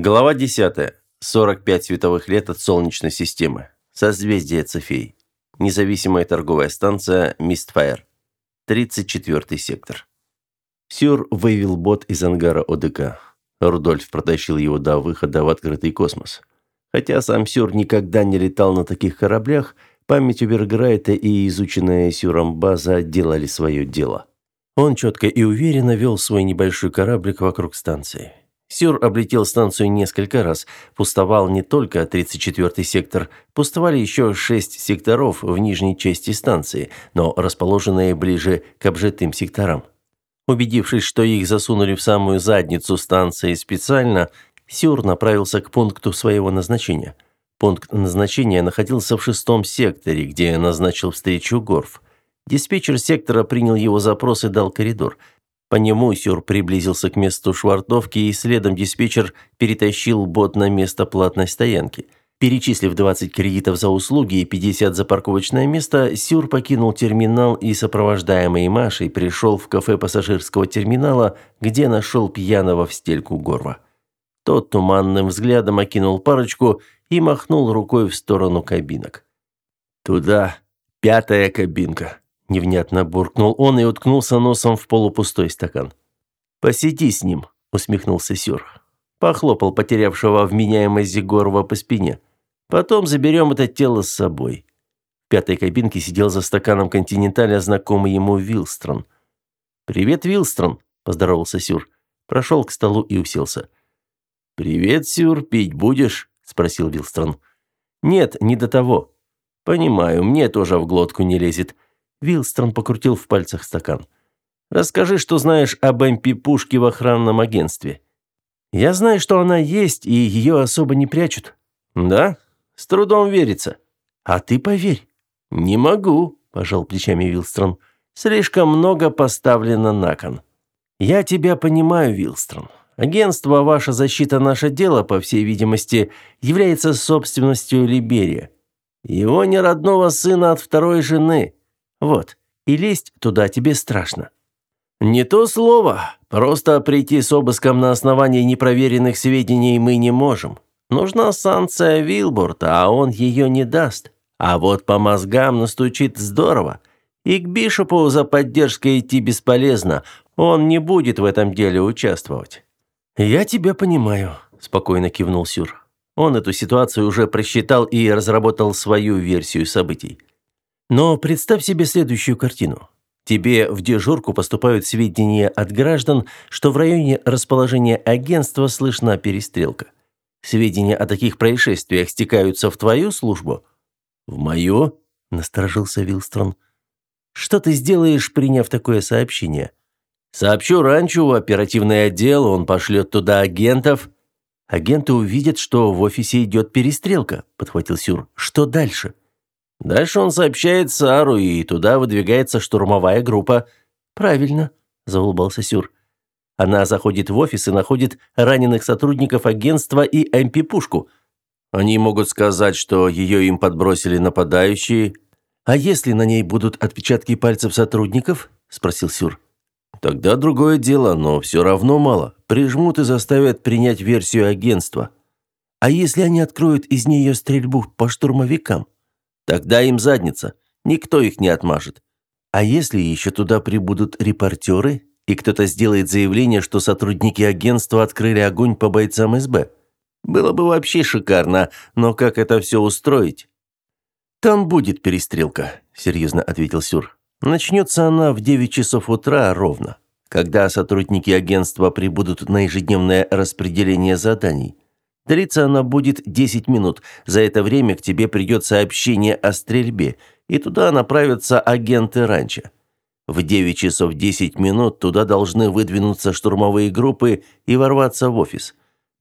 Глава 10. 45 световых лет от Солнечной системы. Созвездие Цефей. Независимая торговая станция Мистфайр. 34 сектор. Сюр вывел бот из ангара ОДК. Рудольф протащил его до выхода в открытый космос. Хотя сам Сюр никогда не летал на таких кораблях, память Уберграйта и изученная Сюром база делали свое дело. Он четко и уверенно вел свой небольшой кораблик вокруг станции. Сюр облетел станцию несколько раз. Пустовал не только 34-й сектор, пустовали еще шесть секторов в нижней части станции, но расположенные ближе к обжитым секторам. Убедившись, что их засунули в самую задницу станции специально, Сюр направился к пункту своего назначения. Пункт назначения находился в шестом секторе, где назначил встречу Горф. Диспетчер сектора принял его запрос и дал коридор – по нему Сюр приблизился к месту швартовки, и следом диспетчер перетащил бот на место платной стоянки. Перечислив 20 кредитов за услуги и 50 за парковочное место, Сюр покинул терминал и, сопровождаемый Машей, пришел в кафе пассажирского терминала, где нашел пьяного в стельку Горва. Тот туманным взглядом окинул парочку и махнул рукой в сторону кабинок. «Туда, пятая кабинка», Невнятно буркнул он и уткнулся носом в полупустой стакан. «Посиди с ним», — усмехнулся Сюр. Похлопал потерявшего вменяемость Зигорова по спине. «Потом заберем это тело с собой». В пятой кабинке сидел за стаканом континенталя знакомый ему Вилстрон. «Привет, Вилстрон», — поздоровался Сюр. Прошел к столу и уселся. «Привет, Сюр, пить будешь?» — спросил Вилстрон. «Нет, не до того». «Понимаю, мне тоже в глотку не лезет». Вилстрон покрутил в пальцах стакан. «Расскажи, что знаешь об МП-пушке в охранном агентстве». «Я знаю, что она есть, и ее особо не прячут». «Да? С трудом верится». «А ты поверь». «Не могу», – пожал плечами Вилстрон. «Слишком много поставлено на кон». «Я тебя понимаю, Вилстрон. Агентство «Ваша защита – наше дело», по всей видимости, является собственностью Либерия. Его неродного сына от второй жены. Вот, и лезть туда тебе страшно». «Не то слово. Просто прийти с обыском на основании непроверенных сведений мы не можем. Нужна санкция Вилборта, а он ее не даст. А вот по мозгам настучит здорово. И к Бишопу за поддержкой идти бесполезно. Он не будет в этом деле участвовать». «Я тебя понимаю», – спокойно кивнул Сюр. Он эту ситуацию уже просчитал и разработал свою версию событий. Но представь себе следующую картину. Тебе в дежурку поступают сведения от граждан, что в районе расположения агентства слышна перестрелка. Сведения о таких происшествиях стекаются в твою службу? В мою? насторожился Вилстрон. Что ты сделаешь, приняв такое сообщение? Сообщу ранчо в оперативный отдел, он пошлет туда агентов. Агенты увидят, что в офисе идет перестрелка, подхватил Сюр. Что дальше? Дальше он сообщает Сару, и туда выдвигается штурмовая группа. Правильно, заулыбался Сюр. Она заходит в офис и находит раненых сотрудников агентства и МП-пушку. Они могут сказать, что ее им подбросили нападающие. А если на ней будут отпечатки пальцев сотрудников? спросил Сюр. Тогда другое дело, но все равно мало. Прижмут и заставят принять версию агентства. А если они откроют из нее стрельбу по штурмовикам? Тогда им задница. Никто их не отмажет. А если еще туда прибудут репортеры, и кто-то сделает заявление, что сотрудники агентства открыли огонь по бойцам СБ? Было бы вообще шикарно, но как это все устроить? «Там будет перестрелка», – серьезно ответил Сюр. «Начнется она в 9 часов утра ровно, когда сотрудники агентства прибудут на ежедневное распределение заданий. Длиться она будет 10 минут. За это время к тебе придет сообщение о стрельбе, и туда направятся агенты ранчо. В 9 часов 10 минут туда должны выдвинуться штурмовые группы и ворваться в офис.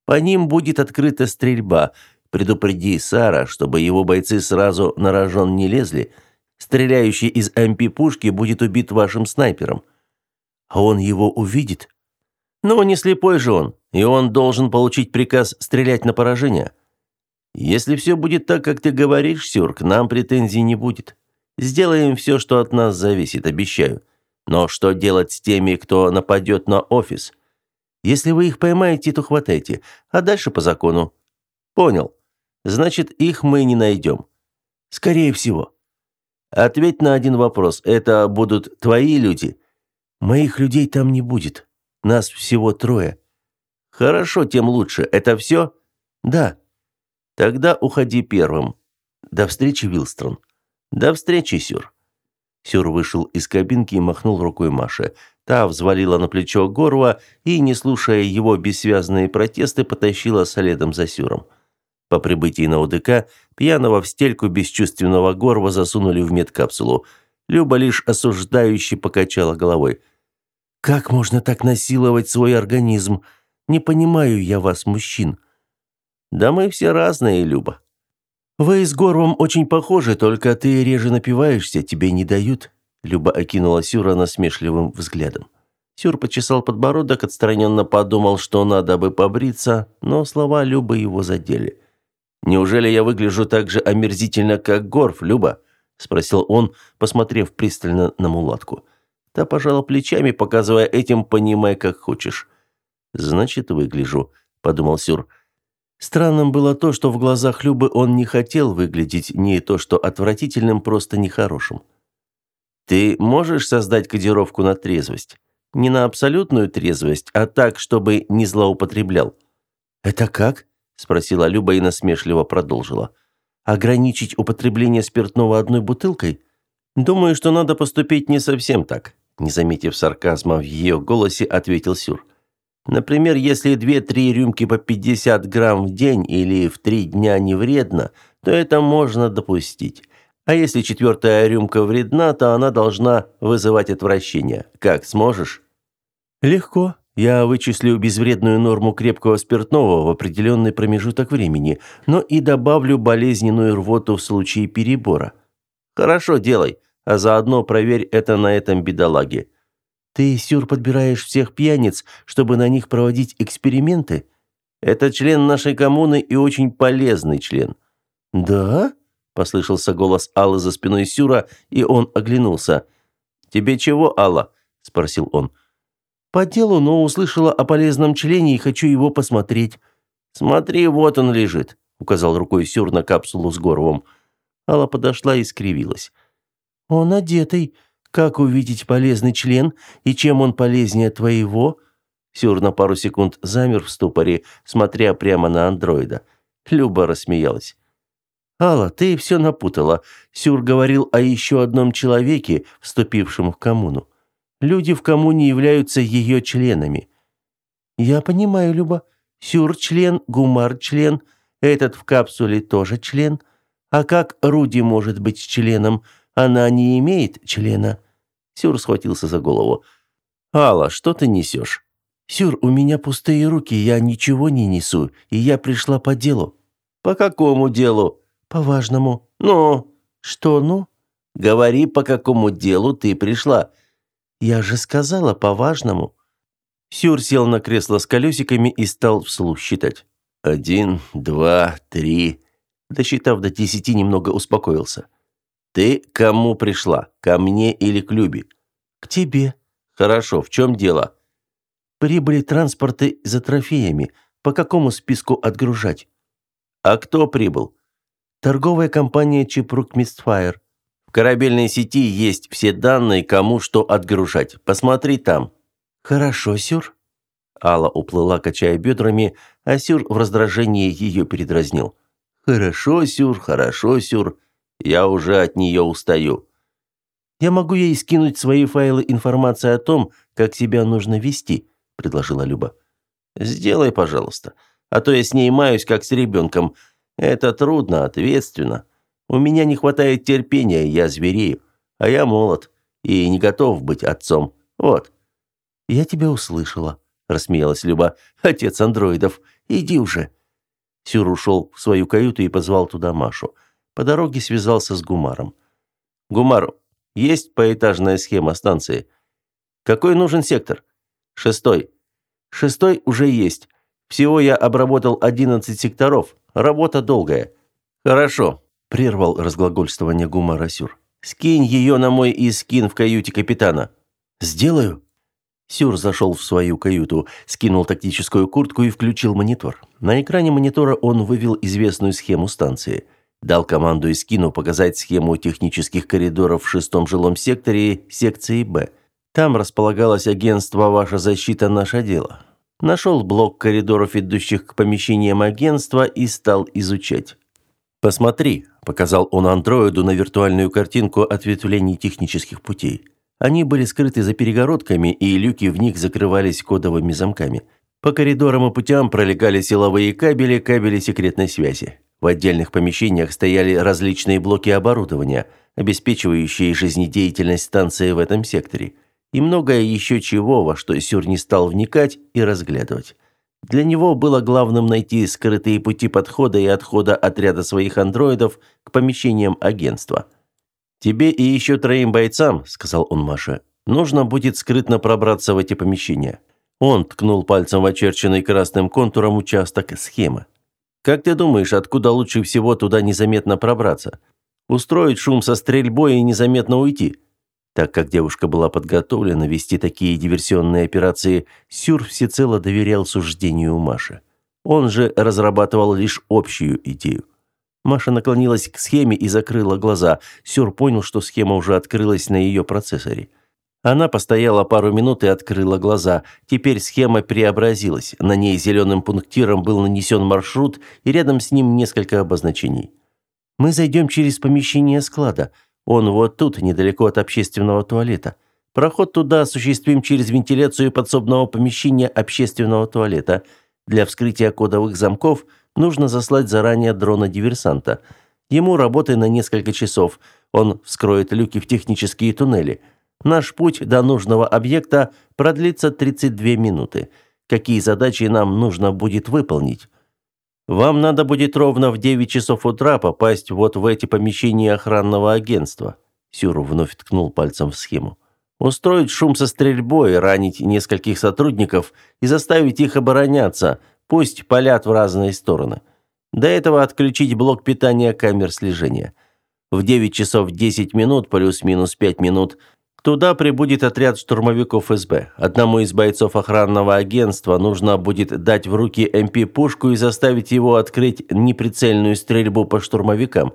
По ним будет открыта стрельба. Предупреди Сара, чтобы его бойцы сразу на рожон не лезли. Стреляющий из МП-пушки будет убит вашим снайпером. А он его увидит? Ну, не слепой же он и он должен получить приказ стрелять на поражение. Если все будет так, как ты говоришь, Сюр, к нам претензий не будет. Сделаем все, что от нас зависит, обещаю. Но что делать с теми, кто нападет на офис? Если вы их поймаете, то хватайте, а дальше по закону». «Понял. Значит, их мы не найдем». «Скорее всего». «Ответь на один вопрос. Это будут твои люди?» «Моих людей там не будет. Нас всего трое». «Хорошо, тем лучше. Это все?» «Да». «Тогда уходи первым». «До встречи, Вилстрон». «До встречи, Сюр». Сюр вышел из кабинки и махнул рукой Маше. Та взвалила на плечо Горва и, не слушая его бессвязные протесты, потащила следом за Сюром. По прибытии на ОДК пьяного в стельку бесчувственного Горва засунули в медкапсулу. Люба лишь осуждающе покачала головой. «Как можно так насиловать свой организм? Не понимаю я вас, мужчин». «Да мы все разные, Люба», «Вы с Горвом очень похожи, только ты реже напиваешься, тебе не дают». Люба окинула Сюра насмешливым взглядом. Сюр почесал подбородок, отстраненно подумал, что надо бы побриться, но слова Любы его задели. «Неужели я выгляжу так же омерзительно, как Горф, Люба?» – спросил он, посмотрев пристально на мулатку. Та пожала плечами, показывая этим «понимай, как хочешь». «Значит, выгляжу», – подумал Сюр. Странным было то, что в глазах Любы он не хотел выглядеть не то что отвратительным, просто нехорошим. «Ты можешь создать кодировку на трезвость? Не на абсолютную трезвость, а так, чтобы не злоупотреблял». «Это как?» – спросила Люба и насмешливо продолжила. «Ограничить употребление спиртного одной бутылкой? Думаю, что надо поступить не совсем так», – не заметив сарказма в ее голосе, ответил Сюр. Например, если 2-3 рюмки по 50 грамм в день или в 3 дня не вредно, то это можно допустить. А если четвертая рюмка вредна, то она должна вызывать отвращение. Как, сможешь? Легко. Я вычислю безвредную норму крепкого спиртного в определенный промежуток времени, но и добавлю болезненную рвоту в случае перебора. Хорошо, делай, а заодно проверь это на этом бедолаге. Ты, Сюр, подбираешь всех пьяниц, чтобы на них проводить эксперименты? Это член нашей коммуны и очень полезный член». «Да?» – послышался голос Аллы за спиной Сюра, и он оглянулся. «Тебе чего, Алла?» – спросил он. «По делу, но услышала о полезном члене и хочу его посмотреть». «Смотри, вот он лежит», – указал рукой Сюр на капсулу с горлом. Алла подошла и скривилась. «Он одетый. Как увидеть полезный член и чем он полезнее твоего?» Сюр на пару секунд замер в ступоре, смотря прямо на андроида. Люба рассмеялась. «Алла, ты все напутала. Сюр говорил о еще одном человеке, вступившем в коммуну. Люди в коммуне являются ее членами». «Я понимаю, Люба. Сюр член, Гумар член, этот в капсуле тоже член. А как Руди может быть членом? Она не имеет члена». Сюр схватился за голову. «Алла, что ты несешь?» «Сюр, у меня пустые руки, я ничего не несу, и я пришла по делу». «По какому делу?» «По важному». «Ну?» «Что «ну»?» «Говори, по какому делу ты пришла». «Я же сказала, по важному». Сюр сел на кресло с колесиками и стал вслух считать. «Один, два, три...» Досчитав до десяти, немного успокоился. «Ты кому пришла? Ко мне или к Любе?» «К тебе». «Хорошо, в чем дело?» «Прибыли транспорты за трофеями. По какому списку отгружать?» «А кто прибыл?» «Торговая компания Чипрук Мистфайр». «В корабельной сети есть все данные, кому что отгружать. Посмотри там». «Хорошо, Сюр». Алла уплыла, качая бедрами, а Сюр в раздражении ее передразнил. «Хорошо, Сюр, хорошо, Сюр. Я уже от нее устаю. Я могу ей скинуть свои файлы информации о том, как себя нужно вести, предложила Люба. Сделай, пожалуйста, а то я с ней маюсь как с ребенком. Это трудно, ответственно. У меня не хватает терпения, я зверею, а я молод и не готов быть отцом. Вот. Я тебя услышала, рассмеялась Люба. Отец андроидов, иди уже. Сюр ушел в свою каюту и позвал туда Машу. По дороге связался с Гумаром. «Гумар, есть поэтажная схема станции? Какой нужен сектор?» «Шестой». «Шестой уже есть. Всего я обработал 11 секторов. Работа долгая». «Хорошо», – прервал разглагольствование Гумара Сюр. «Скинь ее на мой искин в каюте капитана». «Сделаю». Сюр зашел в свою каюту, скинул тактическую куртку и включил монитор. На экране монитора он вывел известную схему станции. Дал команду Искину показать схему технических коридоров в шестом жилом секторе секции «Б». Там располагалось агентство «Ваша защита – наше дело». Нашел блок коридоров, идущих к помещениям агентства, и стал изучать. «Посмотри», – показал он андроиду на виртуальную картинку ответвлений технических путей. Они были скрыты за перегородками, и люки в них закрывались кодовыми замками. По коридорам и путям пролегали силовые кабели, кабели секретной связи. В отдельных помещениях стояли различные блоки оборудования, обеспечивающие жизнедеятельность станции в этом секторе. И многое еще чего, во что Сюр не стал вникать и разглядывать. Для него было главным найти скрытые пути подхода и отхода отряда своих андроидов к помещениям агентства – «Тебе и еще троим бойцам», – сказал он Маше, – «нужно будет скрытно пробраться в эти помещения». Он ткнул пальцем в очерченный красным контуром участок схемы. «Как ты думаешь, откуда лучше всего туда незаметно пробраться? Устроить шум со стрельбой и незаметно уйти?» Так как девушка была подготовлена вести такие диверсионные операции, Сюр всецело доверял суждению Маши. Он же разрабатывал лишь общую идею. Маша наклонилась к схеме и закрыла глаза. Сюр понял, что схема уже открылась на ее процессоре. Она постояла пару минут и открыла глаза. Теперь схема преобразилась. На ней зеленым пунктиром был нанесен маршрут, и рядом с ним несколько обозначений. «Мы зайдем через помещение склада. Он вот тут, недалеко от общественного туалета. Проход туда осуществим через вентиляцию подсобного помещения общественного туалета. Для вскрытия кодовых замков – Нужно заслать заранее дрона-диверсанта. Ему работы на несколько часов. Он вскроет люки в технические туннели. Наш путь до нужного объекта продлится 32 минуты. Какие задачи нам нужно будет выполнить? Вам надо будет ровно в 9 часов утра попасть вот в эти помещения охранного агентства. Сюру вновь ткнул пальцем в схему. Устроить шум со стрельбой, ранить нескольких сотрудников и заставить их обороняться, Пусть палят в разные стороны. До этого отключить блок питания камер слежения. В 9 часов 10 минут плюс-минус 5 минут туда прибудет отряд штурмовиков СБ. Одному из бойцов охранного агентства нужно будет дать в руки МП-пушку и заставить его открыть неприцельную стрельбу по штурмовикам.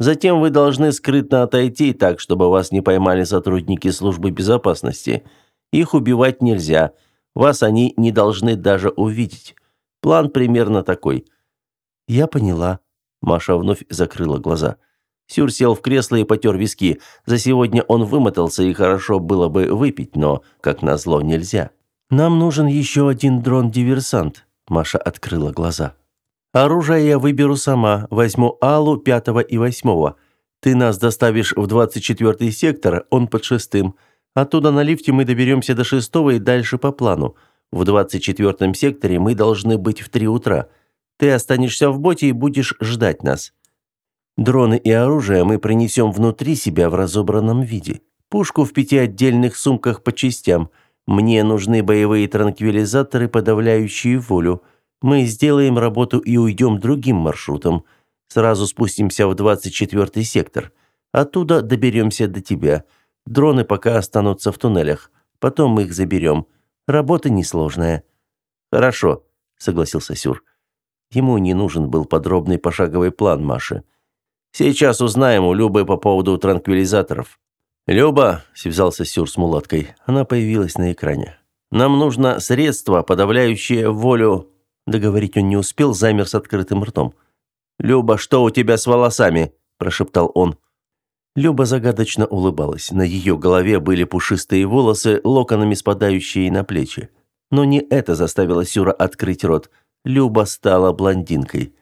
Затем вы должны скрытно отойти так, чтобы вас не поймали сотрудники службы безопасности. Их убивать нельзя. Вас они не должны даже увидеть. План примерно такой. Я поняла. Маша вновь закрыла глаза. Сюр сел в кресло и потер виски. За сегодня он вымотался, и хорошо было бы выпить, но, как назло, нельзя. «Нам нужен еще один дрон-диверсант», – Маша открыла глаза. «Оружие я выберу сама. Возьму Аллу пятого и восьмого. Ты нас доставишь в двадцать четвертый сектор, он под шестым. Оттуда на лифте мы доберемся до шестого и дальше по плану. В 24-м секторе мы должны быть в 3 утра. Ты останешься в боте и будешь ждать нас. Дроны и оружие мы принесем внутри себя в разобранном виде. Пушку в пяти отдельных сумках по частям. Мне нужны боевые транквилизаторы, подавляющие волю. Мы сделаем работу и уйдем другим маршрутом. Сразу спустимся в 24-й сектор. Оттуда доберемся до тебя. Дроны пока останутся в туннелях. Потом мы их заберем. Работа несложная». «Хорошо», — согласился Сюр. Ему не нужен был подробный пошаговый план Маши. «Сейчас узнаем у Любы по поводу транквилизаторов». «Люба», — связался Сюр с мулаткой, она появилась на экране. «Нам нужно средство, подавляющее волю...» Договорить он не успел, замер с открытым ртом. «Люба, что у тебя с волосами?» – прошептал он. Люба загадочно улыбалась. На ее голове были пушистые волосы, локонами спадающие на плечи. Но не это заставило Сюра открыть рот. Люба стала блондинкой.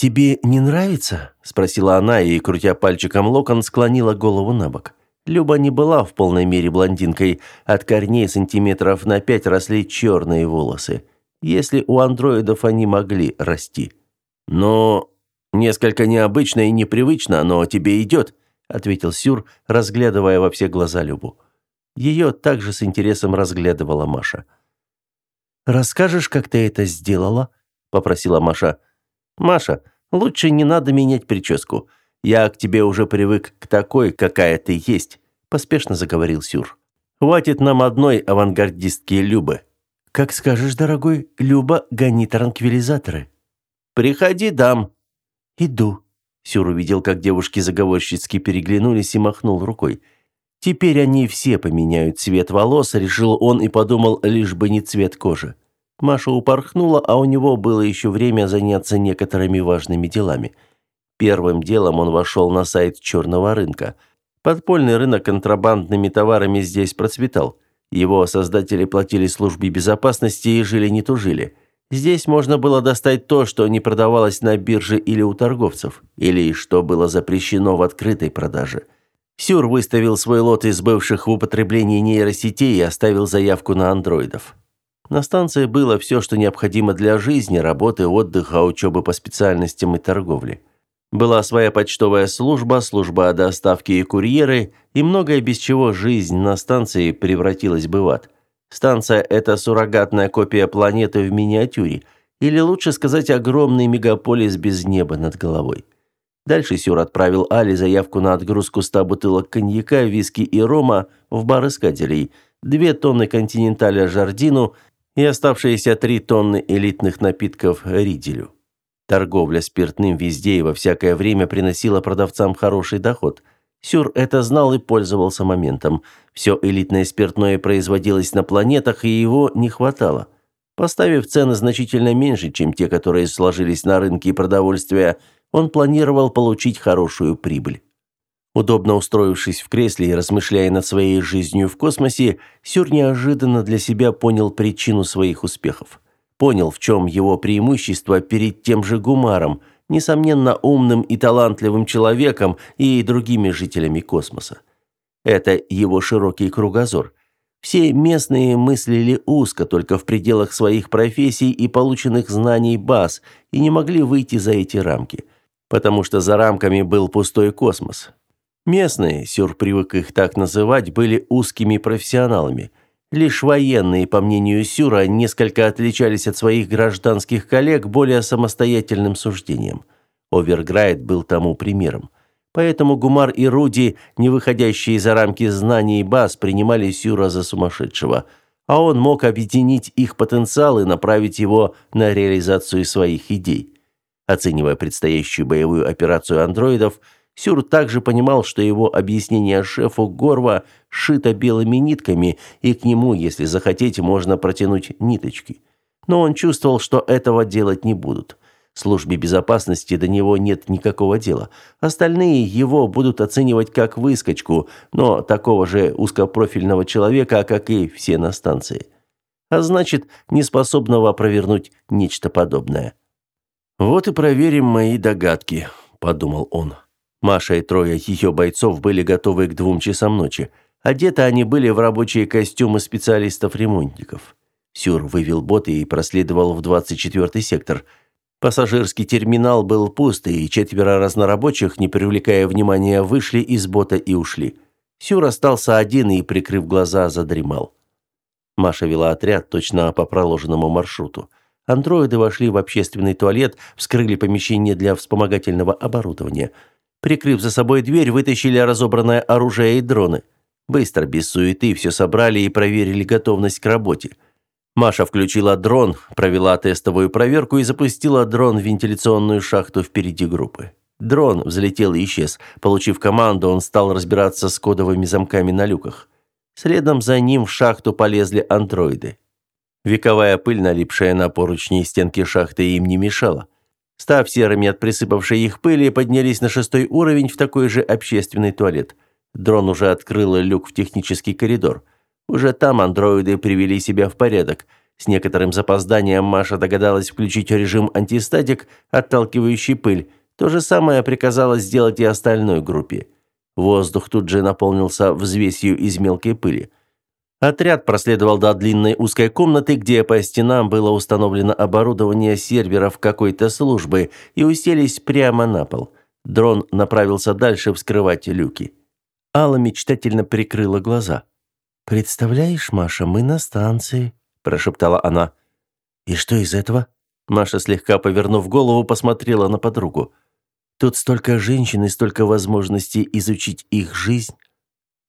«Тебе не нравится?» – спросила она и, крутя пальчиком локон, склонила голову на бок. Люба не была в полной мере блондинкой. От корней сантиметров на пять росли черные волосы. Если у андроидов они могли расти. «Но несколько необычно и непривычно, но тебе идет», ответил Сюр, разглядывая во все глаза Любу. Ее также с интересом разглядывала Маша. «Расскажешь, как ты это сделала?» – попросила Маша. «Маша, лучше не надо менять прическу. Я к тебе уже привык к такой, какая ты есть», – поспешно заговорил Сюр. Хватит нам одной авангардистки Любы. Как скажешь, дорогой, Люба, гони транквилизаторы. Приходи, дам. Иду. Сюр увидел, как девушки заговорщицки переглянулись и махнул рукой. Теперь они все поменяют цвет волос, решил он и подумал, лишь бы не цвет кожи. Маша упорхнула, а у него было еще время заняться некоторыми важными делами. Первым делом он вошел на сайт черного рынка. Подпольный рынок контрабандными товарами здесь процветал. Его создатели платили службе безопасности и жили не тужили. Здесь можно было достать то, что не продавалось на бирже или у торговцев, или что было запрещено в открытой продаже. Сюр выставил свой лот из бывших в употреблении нейросетей и оставил заявку на андроидов. На станции было все, что необходимо для жизни, работы, отдыха, учебы по специальностям и торговли. Была своя почтовая служба, служба доставки и курьеры, и многое, без чего жизнь на станции превратилась бы в ад. Станция – это суррогатная копия планеты в миниатюре, или лучше сказать, огромный мегаполис без неба над головой. Дальше Сюр отправил Али заявку на отгрузку 100 бутылок коньяка, виски и рома в бар искателей, 2 тонны континенталя Жардину и оставшиеся 3 тонны элитных напитков Риделю. Торговля спиртным везде и во всякое время приносила продавцам хороший доход. Сюр это знал и пользовался моментом. Все элитное спиртное производилось на планетах, и его не хватало. Поставив цены значительно меньше, чем те, которые сложились на рынке продовольствия, он планировал получить хорошую прибыль. Удобно устроившись в кресле и размышляя над своей жизнью в космосе, Сюр неожиданно для себя понял причину своих успехов понял, в чем его преимущество перед тем же Гумаром, несомненно умным и талантливым человеком и другими жителями космоса. Это его широкий кругозор. Все местные мыслили узко, только в пределах своих профессий и полученных знаний баз, и не могли выйти за эти рамки, потому что за рамками был пустой космос. Местные, Сюр привык их так называть, были узкими профессионалами – Лишь военные, по мнению Сюра, несколько отличались от своих гражданских коллег более самостоятельным суждением. Оверграйд был тому примером. Поэтому Гумар и Руди, не выходящие за рамки знаний баз, принимали Сюра за сумасшедшего, а он мог объединить их потенциал и направить его на реализацию своих идей. Оценивая предстоящую боевую операцию андроидов, Сюр также понимал, что его объяснение шефу Горва шито белыми нитками, и к нему, если захотите, можно протянуть ниточки. Но он чувствовал, что этого делать не будут. Службе безопасности до него нет никакого дела. Остальные его будут оценивать как выскочку, но такого же узкопрофильного человека, как и все на станции. А значит, неспособного провернуть нечто подобное. «Вот и проверим мои догадки», – подумал он. Маша и трое ее бойцов были готовы к двум часам ночи. Одеты они были в рабочие костюмы специалистов-ремонтников. Сюр вывел боты и проследовал в 24-й сектор. Пассажирский терминал был пуст, и четверо разнорабочих, не привлекая внимания, вышли из бота и ушли. Сюр остался один и, прикрыв глаза, задремал. Маша вела отряд точно по проложенному маршруту. Андроиды вошли в общественный туалет, вскрыли помещение для вспомогательного оборудования – Прикрыв за собой дверь, вытащили разобранное оружие и дроны. Быстро, без суеты, все собрали и проверили готовность к работе. Маша включила дрон, провела тестовую проверку и запустила дрон в вентиляционную шахту впереди группы. Дрон взлетел и исчез. Получив команду, он стал разбираться с кодовыми замками на люках. Следом за ним в шахту полезли андроиды. Вековая пыль, налипшая на поручни стенки шахты, им не мешала. Став серыми от присыпавшей их пыли, поднялись на шестой уровень в такой же общественный туалет. Дрон уже открыл люк в технический коридор. Уже там андроиды привели себя в порядок. С некоторым запозданием Маша догадалась включить режим антистатик, отталкивающий пыль. То же самое приказала сделать и остальной группе. Воздух тут же наполнился взвесью из мелкой пыли. Отряд проследовал до длинной узкой комнаты, где по стенам было установлено оборудование серверов какой-то службы, и уселись прямо на пол. Дрон направился дальше вскрывать люки. Алла мечтательно прикрыла глаза. «Представляешь, Маша, мы на станции», – прошептала она. «И что из этого?» Маша, слегка повернув голову, посмотрела на подругу. «Тут столько женщин и столько возможностей изучить их жизнь».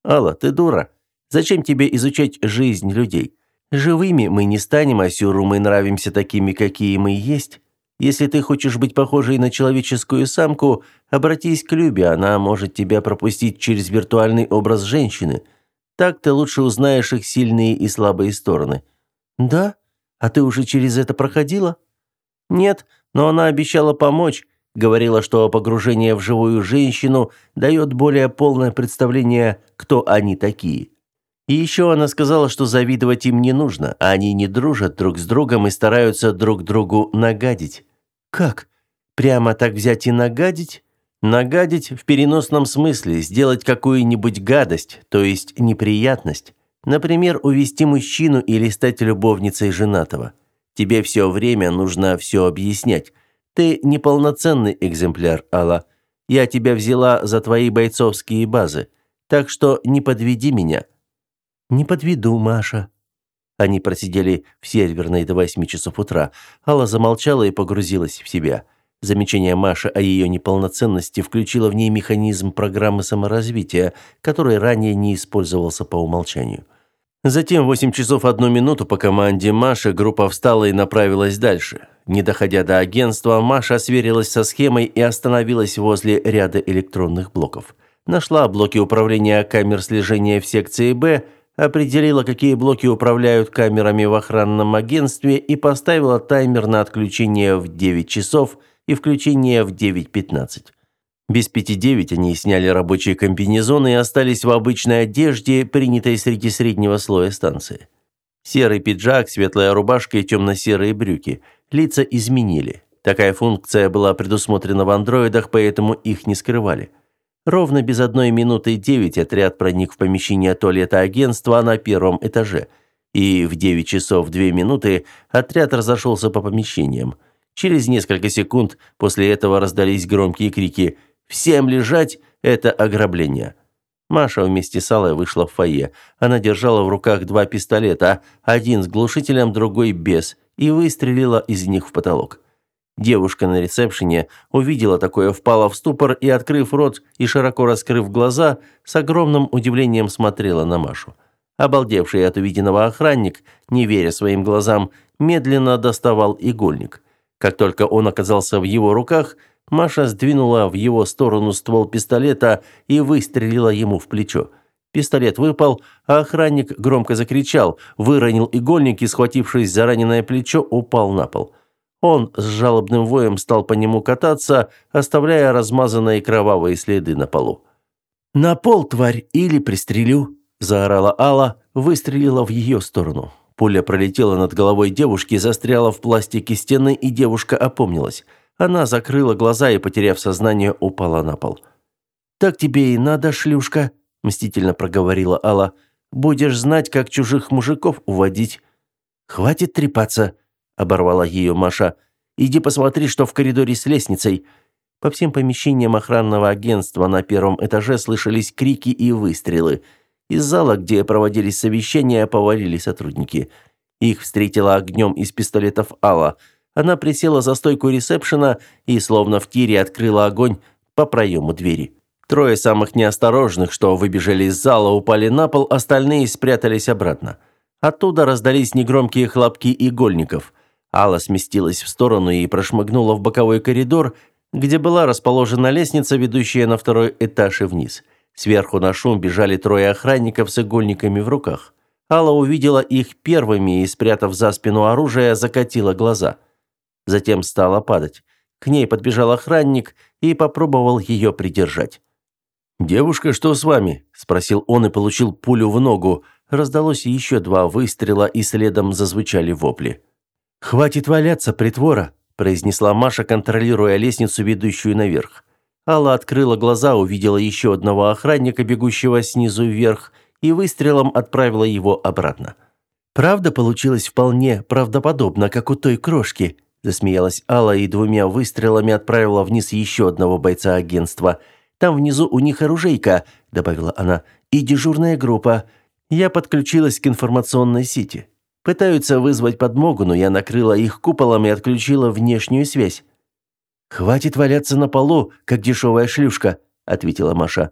«Алла, ты дура», Зачем тебе изучать жизнь людей? Живыми мы не станем, а Сюру мы нравимся такими, какие мы есть. Если ты хочешь быть похожей на человеческую самку, обратись к Любе, она может тебя пропустить через виртуальный образ женщины. Так ты лучше узнаешь их сильные и слабые стороны». «Да? А ты уже через это проходила?» «Нет, но она обещала помочь. Говорила, что погружение в живую женщину дает более полное представление, кто они такие. И еще она сказала, что завидовать им не нужно, они не дружат друг с другом и стараются друг другу нагадить. Как? Прямо так взять и нагадить? Нагадить в переносном смысле, сделать какую-нибудь гадость, то есть неприятность. Например, увести мужчину или стать любовницей женатого. Тебе все время нужно все объяснять. Ты неполноценный экземпляр, Алла. Я тебя взяла за твои бойцовские базы. Так что не подведи меня. «Не подведу, Маша». Они просидели в серверной до восьми часов утра. Алла замолчала и погрузилась в себя. Замечание Маши о ее неполноценности включило в ней механизм программы саморазвития, который ранее не использовался по умолчанию. Затем в 8 часов одну минуту по команде Маши группа встала и направилась дальше. Не доходя до агентства, Маша сверилась со схемой и остановилась возле ряда электронных блоков. Нашла блоки управления камер слежения в секции «Б», определила, какие блоки управляют камерами в охранном агентстве и поставила таймер на отключение в 9 часов и включение в 9.15. Без пяти девять они сняли рабочие комбинезоны и остались в обычной одежде, принятой среди среднего слоя станции. Серый пиджак, светлая рубашка и темно-серые брюки. Лица изменили. Такая функция была предусмотрена в андроидах, поэтому их не скрывали. Ровно без одной минуты девять отряд проник в помещение туалета агентства на первом этаже. И в девять часов две минуты отряд разошелся по помещениям. Через несколько секунд после этого раздались громкие крики «Всем лежать! Это ограбление!» Маша вместе с Аллой вышла в фойе. Она держала в руках два пистолета, один с глушителем, другой без, и выстрелила из них в потолок. Девушка на ресепшене увидела такое, впала в ступор и, открыв рот и широко раскрыв глаза, с огромным удивлением смотрела на Машу. Обалдевший от увиденного охранник, не веря своим глазам, медленно доставал игольник. Как только он оказался в его руках, Маша сдвинула в его сторону ствол пистолета и выстрелила ему в плечо. Пистолет выпал, а охранник громко закричал, выронил игольник и, схватившись за раненое плечо, упал на пол. Он с жалобным воем стал по нему кататься, оставляя размазанные кровавые следы на полу. «На пол, тварь, или пристрелю!» – заорала Алла, выстрелила в ее сторону. Пуля пролетела над головой девушки, застряла в пластике стены, и девушка опомнилась. Она закрыла глаза и, потеряв сознание, упала на пол. «Так тебе и надо, шлюшка», – мстительно проговорила Алла. «Будешь знать, как чужих мужиков уводить». «Хватит трепаться», оборвала ее Маша. Иди посмотри, что в коридоре с лестницей. По всем помещениям охранного агентства на первом этаже слышались крики и выстрелы. Из зала, где проводились совещания, повалили сотрудники. Их встретила огнем из пистолетов Алла. Она присела за стойку ресепшена и, словно в тире, открыла огонь по проему двери. Трое самых неосторожных, что выбежали из зала, упали на пол, остальные спрятались обратно. Оттуда раздались негромкие хлопки игольников. Алла сместилась в сторону и прошмыгнула в боковой коридор, где была расположена лестница, ведущая на второй этаж и вниз. Сверху на шум бежали трое охранников с игольниками в руках. Алла увидела их первыми и, спрятав за спину оружие, закатила глаза. Затем стала падать. К ней подбежал охранник и попробовал ее придержать. «Девушка, что с вами?» – спросил он и получил пулю в ногу. Раздалось еще два выстрела и следом зазвучали вопли. «Хватит валяться, притвора», – произнесла Маша, контролируя лестницу, ведущую наверх. Алла открыла глаза, увидела еще одного охранника, бегущего снизу вверх, и выстрелом отправила его обратно. «Правда получилось вполне правдоподобно, как у той крошки», – засмеялась Алла и двумя выстрелами отправила вниз еще одного бойца агентства. «Там внизу у них оружейка», – добавила она, – «и дежурная группа. Я подключилась к информационной сети. Пытаются вызвать подмогу, но я накрыла их куполом и отключила внешнюю связь. «Хватит валяться на полу, как дешевая шлюшка», – ответила Маша.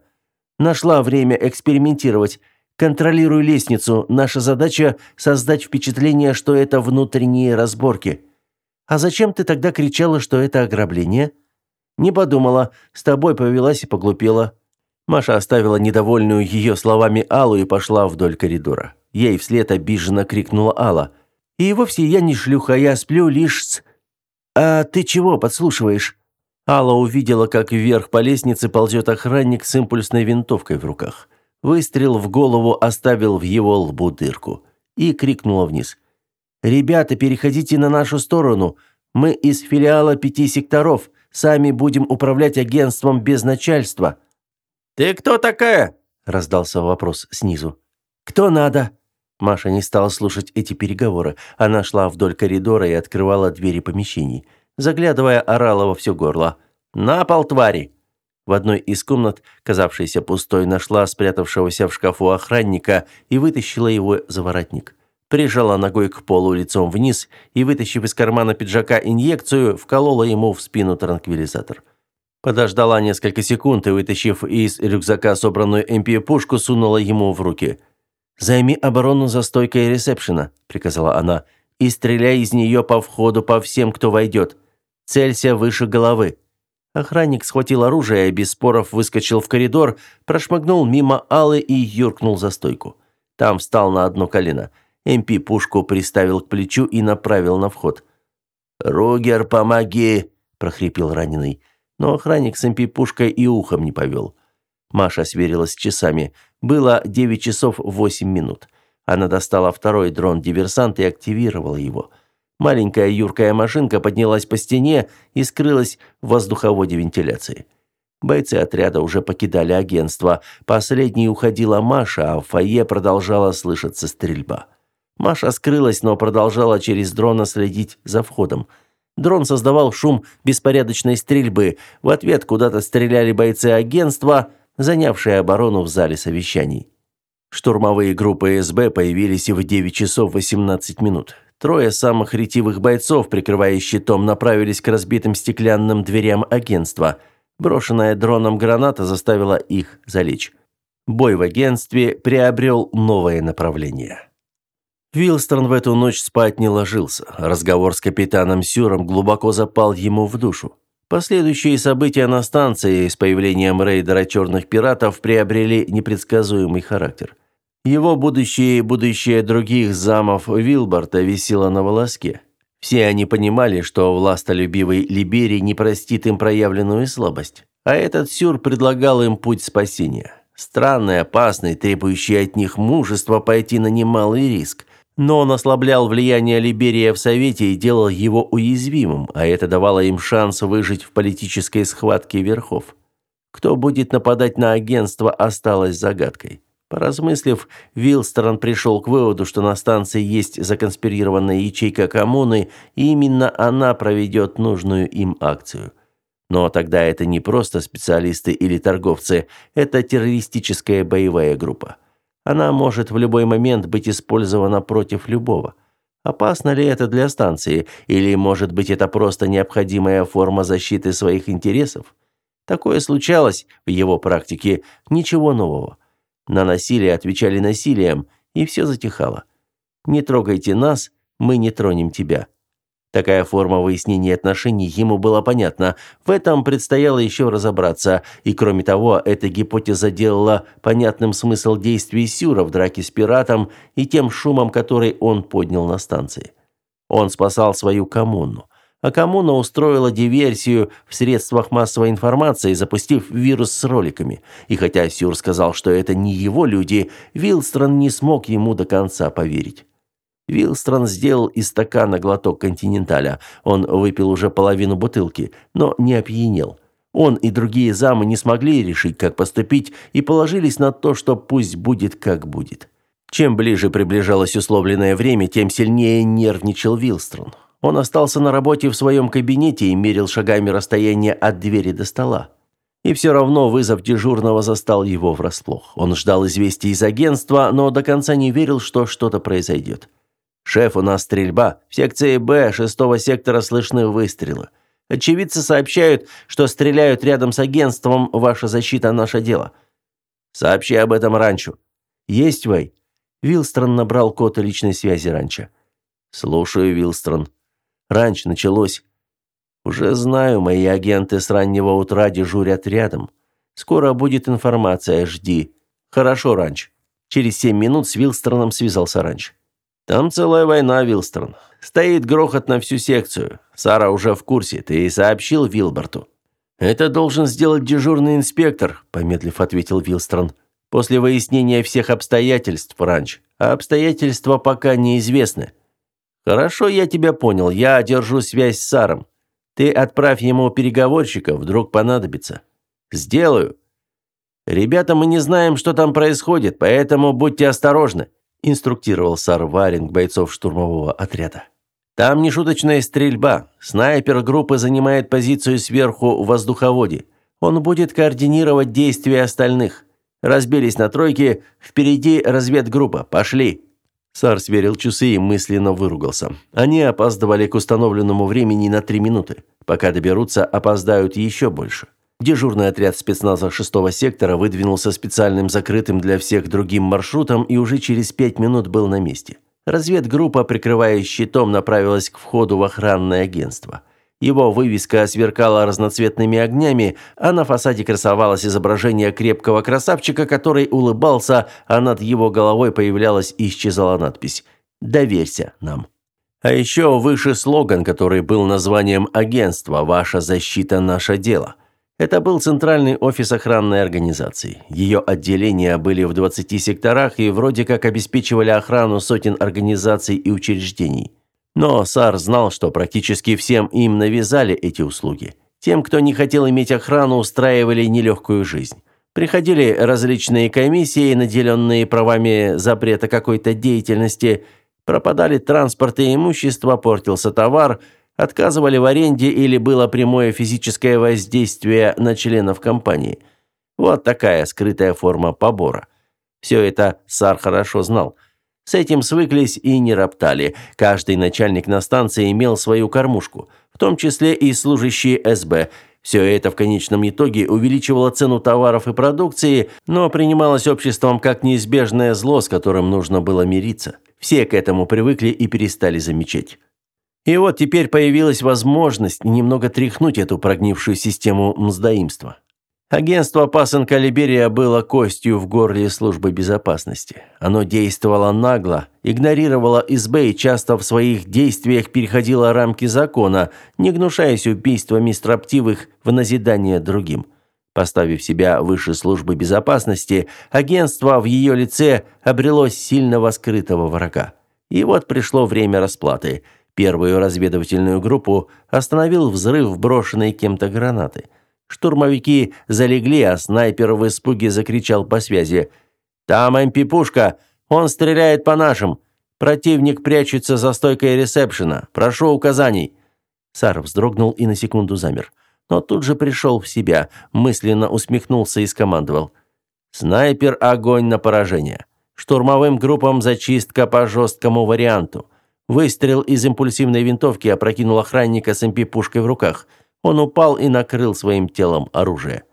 «Нашла время экспериментировать. Контролируй лестницу. Наша задача – создать впечатление, что это внутренние разборки. А зачем ты тогда кричала, что это ограбление? Не подумала. С тобой повелась и поглупела. Маша оставила недовольную ее словами Аллу и пошла вдоль коридора. Ей вслед обиженно крикнула Алла. «И вовсе я не шлюха, я сплю лишь с...» «А ты чего подслушиваешь?» Алла увидела, как вверх по лестнице ползет охранник с импульсной винтовкой в руках. Выстрел в голову оставил в его лбу дырку. И крикнула вниз. «Ребята, переходите на нашу сторону. Мы из филиала пяти секторов. Сами будем управлять агентством без начальства». «Ты кто такая?» – раздался вопрос снизу. «Кто надо?» Маша не стала слушать эти переговоры. Она шла вдоль коридора и открывала двери помещений. Заглядывая, орала во все горло. «На пол, твари!» В одной из комнат, казавшейся пустой, нашла спрятавшегося в шкафу охранника и вытащила его за воротник. Прижала ногой к полу лицом вниз и, вытащив из кармана пиджака инъекцию, вколола ему в спину транквилизатор. Подождала несколько секунд и, вытащив из рюкзака собранную МП-пушку, сунула ему в руки. «Займи оборону за стойкой ресепшена», — приказала она, — «и стреляй из нее по входу по всем, кто войдет. Целься выше головы». Охранник схватил оружие без споров выскочил в коридор, прошмыгнул мимо Аллы и юркнул за стойку. Там встал на одно колено. МП пушку приставил к плечу и направил на вход. «Ругер, помоги!» – прохрипел раненый. Но охранник с МП пушкой и ухом не повел. Маша сверилась с часами. Было 9 часов 8 минут. Она достала второй дрон-диверсант и активировала его. Маленькая юркая машинка поднялась по стене и скрылась в воздуховоде вентиляции. Бойцы отряда уже покидали агентство. Последней уходила Маша, а в фойе продолжала слышаться стрельба. Маша скрылась, но продолжала через дрона следить за входом. Дрон создавал шум беспорядочной стрельбы. В ответ куда-то стреляли бойцы агентства, занявшие оборону в зале совещаний. Штурмовые группы СБ появились в 9 часов 18 минут. Трое самых ретивых бойцов, прикрывая щитом, направились к разбитым стеклянным дверям агентства. Брошенная дроном граната заставила их залечь. Бой в агентстве приобрел новое направление. Вилстрон в эту ночь спать не ложился. Разговор с капитаном Сюром глубоко запал ему в душу. Последующие события на станции с появлением рейдера черных пиратов приобрели непредсказуемый характер. Его будущее и будущее других замов Вилборта висело на волоске. Все они понимали, что властолюбивый Либерий не простит им проявленную слабость. А этот Сюр предлагал им путь спасения. Странный, опасный, требующий от них мужества пойти на немалый риск. Но он ослаблял влияние Либерия в Совете и делал его уязвимым, а это давало им шанс выжить в политической схватке верхов. Кто будет нападать на агентство, осталось загадкой. Поразмыслив, Вилстерон пришел к выводу, что на станции есть законспирированная ячейка коммуны, и именно она проведет нужную им акцию. Но тогда это не просто специалисты или торговцы, это террористическая боевая группа. Она может в любой момент быть использована против любого. Опасно ли это для станции, или, может быть, это просто необходимая форма защиты своих интересов? Такое случалось в его практике, ничего нового. На насилие отвечали насилием, и все затихало. «Не трогайте нас, мы не тронем тебя». Такая форма выяснения отношений ему была понятна. В этом предстояло еще разобраться. И кроме того, эта гипотеза делала понятным смысл действий Сюра в драке с пиратом и тем шумом, который он поднял на станции. Он спасал свою коммуну а коммуна устроила диверсию в средствах массовой информации, запустив вирус с роликами. И хотя Сюр сказал, что это не его люди, Вилстрон не смог ему до конца поверить. Вилстрон сделал из стакана глоток континенталя. Он выпил уже половину бутылки, но не опьянел. Он и другие замы не смогли решить, как поступить, и положились на то, что пусть будет, как будет. Чем ближе приближалось условленное время, тем сильнее нервничал Вилстрон. Он остался на работе в своем кабинете и мерил шагами расстояние от двери до стола. И все равно вызов дежурного застал его врасплох. Он ждал известий из агентства, но до конца не верил, что что-то произойдет. «Шеф, у нас стрельба. В секции Б шестого сектора слышны выстрелы. Очевидцы сообщают, что стреляют рядом с агентством. Ваша защита – наше дело. Сообщи об этом раньше. «Есть, Вэй». Вилстрон набрал код личной связи раньше. «Слушаю, Вилстрон». «Раньше началось». «Уже знаю, мои агенты с раннего утра дежурят рядом. Скоро будет информация, жди». «Хорошо, Ранч». Через семь минут с Вилстроном связался Ранч. «Там целая война, Вилстрон. Стоит грохот на всю секцию. Сара уже в курсе. Ты сообщил Вилберту?» «Это должен сделать дежурный инспектор», – помедлив ответил Вилстрон. «После выяснения всех обстоятельств, Ранч. А обстоятельства пока неизвестны». «Хорошо, я тебя понял. Я держу связь с Саром. Ты отправь ему переговорщика, вдруг понадобится». «Сделаю». «Ребята, мы не знаем, что там происходит, поэтому будьте осторожны», – инструктировал Сар Варинг бойцов штурмового отряда. Там нешуточная стрельба. Снайпер группы занимает позицию сверху в воздуховоде. Он будет координировать действия остальных. Разбились на тройки, впереди разведгруппа. Пошли. Сар сверил часы и мысленно выругался. Они опаздывали к установленному времени на три минуты. Пока доберутся, опоздают еще больше. Дежурный отряд спецназа шестого сектора выдвинулся специальным закрытым для всех другим маршрутом и уже через пять минут был на месте. Разведгруппа, прикрываясь щитом, направилась к входу в охранное агентство. Его вывеска сверкала разноцветными огнями, а на фасаде красовалось изображение крепкого красавчика, который улыбался, а над его головой появлялась и исчезала надпись «Доверься нам». А еще выше слоган, который был названием агентства «Ваша защита – наше дело». Это был центральный офис охранной организации. Ее отделения были в 20 секторах и вроде как обеспечивали охрану сотен организаций и учреждений. Но Сар знал, что практически всем им навязали эти услуги. Тем, кто не хотел иметь охрану, устраивали нелегкую жизнь. Приходили различные комиссии, наделенные правами запрета какой-то деятельности, пропадали транспорт и имущество, портился товар – отказывали в аренде или было прямое физическое воздействие на членов компании. Вот такая скрытая форма побора. Все это Сар хорошо знал. С этим свыклись и не роптали. Каждый начальник на станции имел свою кормушку, в том числе и служащие СБ. Все это в конечном итоге увеличивало цену товаров и продукции, но принималось обществом как неизбежное зло, с которым нужно было мириться. Все к этому привыкли и перестали замечать. И вот теперь появилась возможность немного тряхнуть эту прогнившую систему мздоимства. Агентство Пасенка Либерия было костью в горле службы безопасности. Оно действовало нагло, игнорировало СБ и часто в своих действиях переходило рамки закона, не гнушаясь убийствами строптивых в назидание другим. Поставив себя выше службы безопасности, агентство в ее лице обрело сильного скрытого врага. И вот пришло время расплаты – Первую разведывательную группу остановил взрыв брошенной кем-то гранаты. Штурмовики залегли, а снайпер в испуге закричал по связи. «Там МП-пушка! Он стреляет по нашим! Противник прячется за стойкой ресепшена! Прошу указаний!» Сар вздрогнул и на секунду замер. Но тут же пришел в себя, мысленно усмехнулся и скомандовал. «Снайпер, огонь на поражение! Штурмовым группам зачистка по жесткому варианту!» Выстрел из импульсивной винтовки опрокинул охранника с МП-пушкой в руках. Он упал и накрыл своим телом оружие.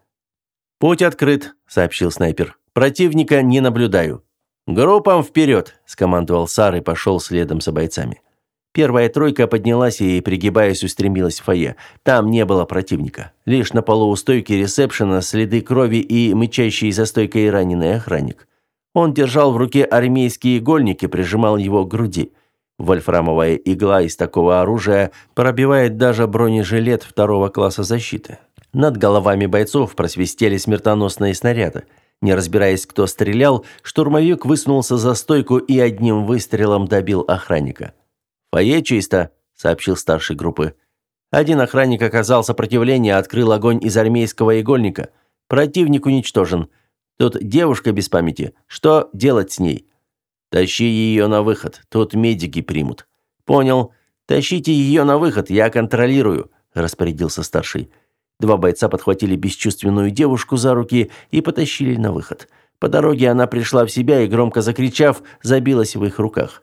«Путь открыт», — сообщил снайпер. «Противника не наблюдаю». «Группам вперед!» – скомандовал Сар и пошел следом за бойцами. Первая тройка поднялась и, пригибаясь, устремилась в фойе. Там не было противника. Лишь на полу у стойки ресепшена следы крови и мычащий за стойкой раненый охранник. Он держал в руке армейский игольник и прижимал его к груди. Вольфрамовая игла из такого оружия пробивает даже бронежилет второго класса защиты. Над головами бойцов просвистели смертоносные снаряды. Не разбираясь, кто стрелял, штурмовик высунулся за стойку и одним выстрелом добил охранника. «Фойе чисто», — сообщил старший группы. Один охранник оказал сопротивление, открыл огонь из армейского игольника. Противник уничтожен. Тут девушка без памяти. Что делать с ней? Тащи ее на выход, тут медики примут. Понял. Тащите ее на выход, я контролирую, распорядился старший. Два бойца подхватили бесчувственную девушку за руки и потащили на выход. По дороге она пришла в себя и громко закричав, забилась в их руках.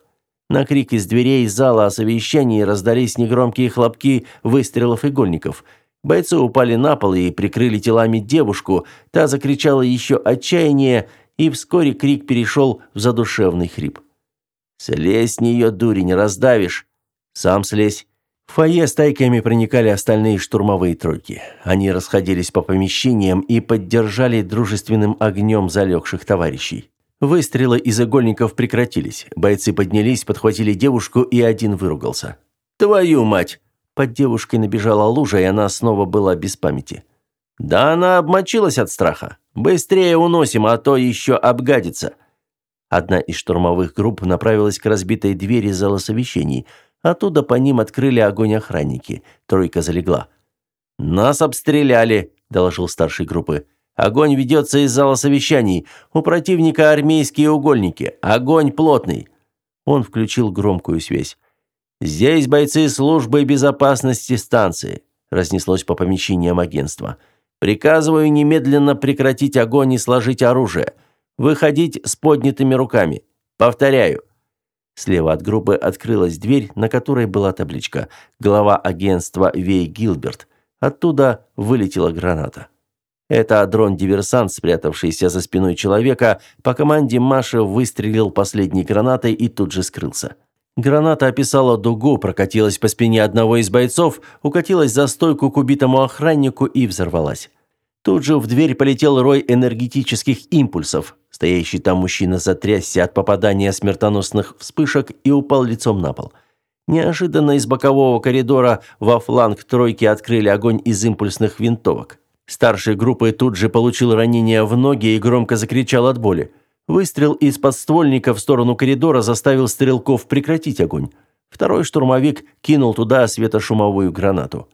На крик из дверей зала о совещании раздались негромкие хлопки выстрелов игольников. Бойцы упали на пол и прикрыли телами девушку. Та закричала еще отчаяние и вскоре крик перешел в задушевный хрип. «Слезь с нее, дури, не раздавишь!» «Сам слезь!» В фойе стайками проникали остальные штурмовые тройки. Они расходились по помещениям и поддержали дружественным огнем залегших товарищей. Выстрелы из игольников прекратились. Бойцы поднялись, подхватили девушку, и один выругался. «Твою мать!» Под девушкой набежала лужа, и она снова была без памяти. «Да она обмочилась от страха. Быстрее уносим, а то еще обгадится». Одна из штурмовых групп направилась к разбитой двери зала совещаний. Оттуда по ним открыли огонь охранники. Тройка залегла. «Нас обстреляли», – доложил старший группы. «Огонь ведется из зала совещаний. У противника армейские угольники. Огонь плотный». Он включил громкую связь. «Здесь бойцы службы безопасности станции», – разнеслось по помещениям агентства. «Приказываю немедленно прекратить огонь и сложить оружие. Выходить с поднятыми руками. Повторяю». Слева от группы открылась дверь, на которой была табличка «Глава агентства Вей Гилберт». Оттуда вылетела граната. Это дрон-диверсант, спрятавшийся за спиной человека, по команде Маши выстрелил последней гранатой и тут же скрылся. Граната описала дугу, прокатилась по спине одного из бойцов, укатилась за стойку к убитому охраннику и взорвалась. Тут же в дверь полетел рой энергетических импульсов. Стоящий там мужчина затрясся от попадания смертоносных вспышек и упал лицом на пол. Неожиданно из бокового коридора во фланг тройки открыли огонь из импульсных винтовок. Старший группы тут же получил ранение в ноги и громко закричал от боли. Выстрел из подствольника в сторону коридора заставил стрелков прекратить огонь. Второй штурмовик кинул туда светошумовую гранату.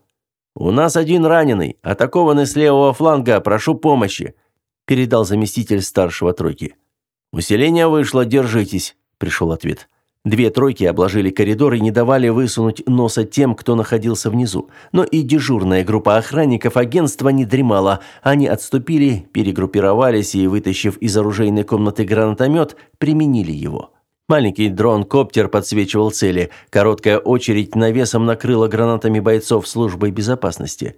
«У нас один раненый, атакованный с левого фланга, прошу помощи», передал заместитель старшего тройки. «Усиление вышло, держитесь», пришел ответ. Две тройки обложили коридор и не давали высунуть носа тем, кто находился внизу. Но и дежурная группа охранников агентства не дремала. Они отступили, перегруппировались и, вытащив из оружейной комнаты гранатомет, применили его. Маленький дрон-коптер подсвечивал цели. Короткая очередь навесом накрыла гранатами бойцов службы безопасности.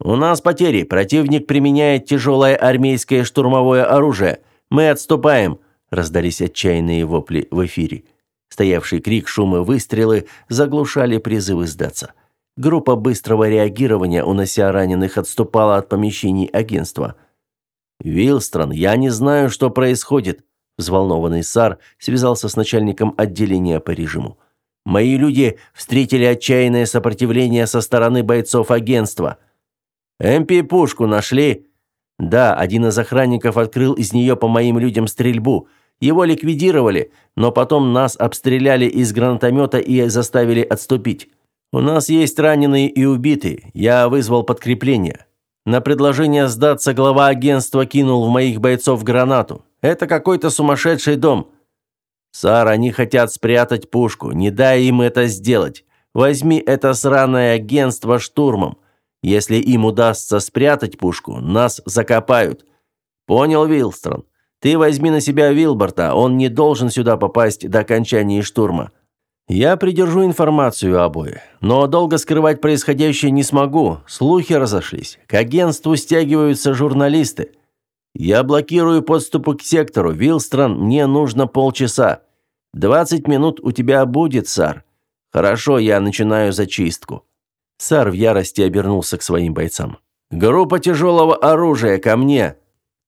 «У нас потери. Противник применяет тяжелое армейское штурмовое оружие. Мы отступаем», – раздались отчаянные вопли в эфире. Стоявший крик, шум и выстрелы заглушали призывы сдаться. Группа быстрого реагирования, унося раненых, отступала от помещений агентства. «Вилстрон, я не знаю, что происходит», – взволнованный Сар связался с начальником отделения по режиму. «Мои люди встретили отчаянное сопротивление со стороны бойцов агентства». «МП-пушку нашли?» «Да, один из охранников открыл из нее по моим людям стрельбу. Его ликвидировали, но потом нас обстреляли из гранатомета и заставили отступить. У нас есть раненые и убитые. Я вызвал подкрепление. На предложение сдаться глава агентства кинул в моих бойцов гранату. Это какой-то сумасшедший дом. Сара, они хотят спрятать пушку. Не дай им это сделать. Возьми это сраное агентство штурмом. Если им удастся спрятать пушку, нас закопают. Понял, Вилстрон? Ты возьми на себя Вилборта, он не должен сюда попасть до окончания штурма. Я придержу информацию обои, но долго скрывать происходящее не смогу. Слухи разошлись. К агентству стягиваются журналисты. Я блокирую подступы к сектору. Вилстрон, мне нужно полчаса. Двадцать минут у тебя будет, Сар. Хорошо, я начинаю зачистку. Сар в ярости обернулся к своим бойцам. Группа тяжелого оружия ко мне.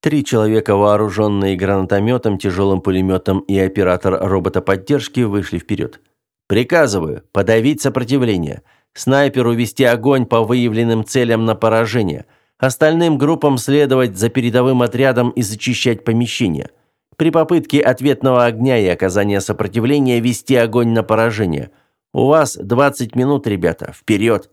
Три человека, вооруженные гранатометом, тяжелым пулеметом и оператор робота поддержки, вышли вперед. «Приказываю подавить сопротивление. Снайперу вести огонь по выявленным целям на поражение. Остальным группам следовать за передовым отрядом и зачищать помещения. При попытке ответного огня и оказания сопротивления вести огонь на поражение. У вас 20 минут, ребята. Вперед!»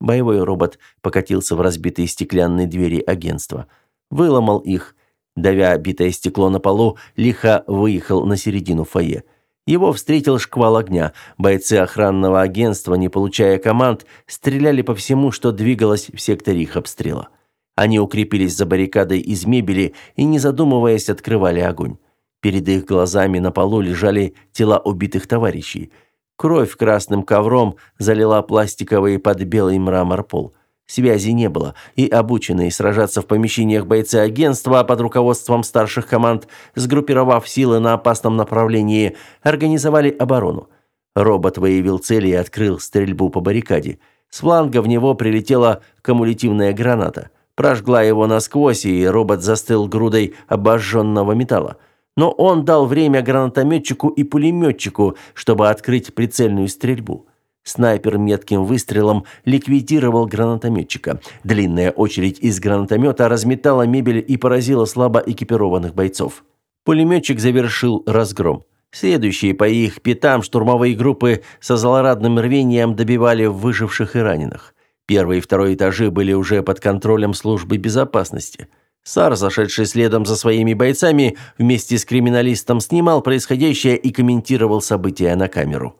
Боевой робот покатился в разбитые стеклянные двери агентства – выломал их. Давя битое стекло на полу, лихо выехал на середину фойе. Его встретил шквал огня. Бойцы охранного агентства, не получая команд, стреляли по всему, что двигалось в секторе их обстрела. Они укрепились за баррикадой из мебели и, не задумываясь, открывали огонь. Перед их глазами на полу лежали тела убитых товарищей. Кровь красным ковром залила пластиковый под белый мрамор пол. Связи не было, и обученные сражаться в помещениях бойцы агентства под руководством старших команд, сгруппировав силы на опасном направлении, организовали оборону. Робот выявил цель и открыл стрельбу по баррикаде. С фланга в него прилетела кумулятивная граната. Прожгла его насквозь, и робот застыл грудой обожженного металла. Но он дал время гранатометчику и пулеметчику, чтобы открыть прицельную стрельбу. Снайпер метким выстрелом ликвидировал гранатометчика. Длинная очередь из гранатомета разметала мебель и поразила слабо экипированных бойцов. Пулеметчик завершил разгром. Следующие по их пятам штурмовые группы со злорадным рвением добивали выживших и раненых. Первый и второй этажи были уже под контролем службы безопасности. Сар, зашедший следом за своими бойцами, вместе с криминалистом снимал происходящее и комментировал события на камеру.